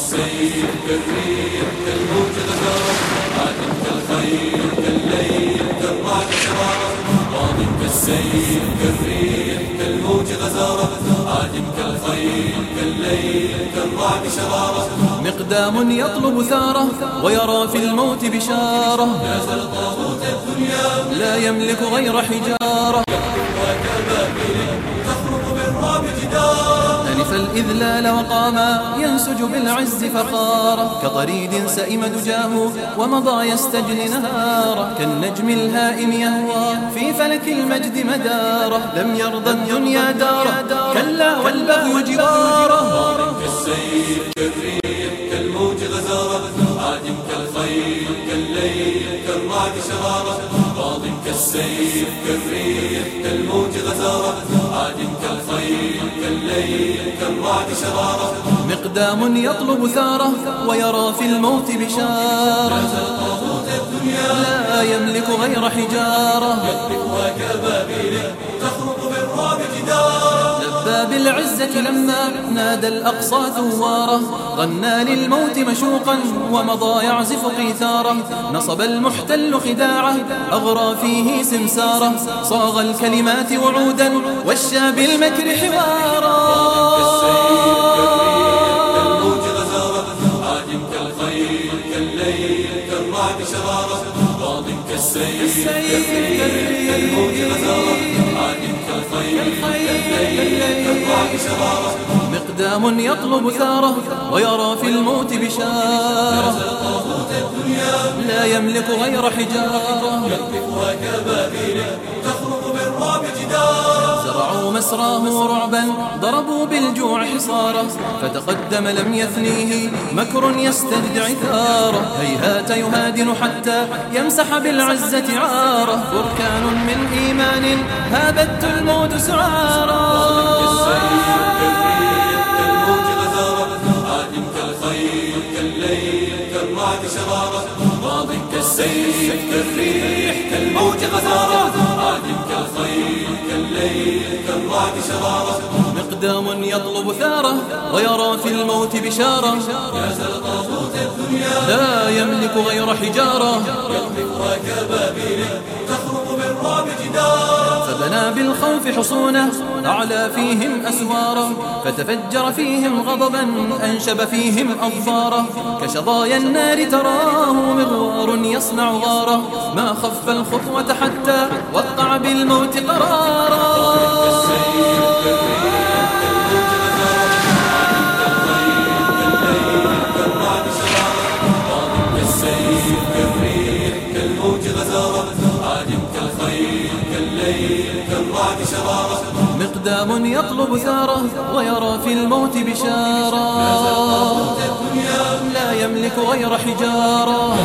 كالسيف كالريح كالموج كالليل كالسيف كالريح كالموج غزارة كالليل شرارة مقدام يطلب ثارة ويرى في الموت بشارة. نازل الدنيا لا يملك غير حجارة. تخرق الإذلال وقاما ينسج بالعز فخارا كطريد سئم دجاه ومضى يستجلي نهارا كالنجم الهائم يهوى في فلك المجد مداره لم يرضى الدنيا داره كلا والبغي جواره كالسيف كالريح كالموج غزارة عادم كالخيل كالليل كالرعد شرارة ماض كالسيف كالريح كالموج غزارة عادم كالرعد مقدام يطلب ثارة ويرى في الموت الدنيا. لا يملك غير حجارة. يقذفها جدارا لبى بالعزة لما نادى الأقصى ثواره غنى للموت مشوقا ومضى يعزف قيثارة. نصب المحتل خداعة أغرى فيه سمسارة. صاغ الكلمات وعودا والشى بالمكر حوارا. كالموج غزارة. عادم كالخيل مقدام يطلب ثاره ويرى في الموت الدنيا لا يملك غير كأبابيل تخرق بالرعب زرعوا مسراه رعبا ضربوا بالجوع حصارا فتقدم لم يثنيه مكر يستجدع ثاره. هيهات يهادن حتى يمسح بالعزة عاره. بركان من إيمان هابت الموت سعارا كالسيف كالريح كالموج غزارة. كالليل شرارة. مقدام يطلب ثارة ويرى في الموت بشارة. نازل طاغوت الدنيا لا يملك غير حجارة. يقذفها كأبابيل تخرق بالرعب جدارا فبنى بالخوف حصونه أعلى فيهم أسوارا فتفجر فيهم غضبا أنشب فيهم أظفارا كشظايا النار تراه مغوار يصنع غارا. ما خف الخطوة حتى وقع بالموت قرارا. مقدام يطلب ثاره ويرى في الموت بشارا لا يملك غير حجارة.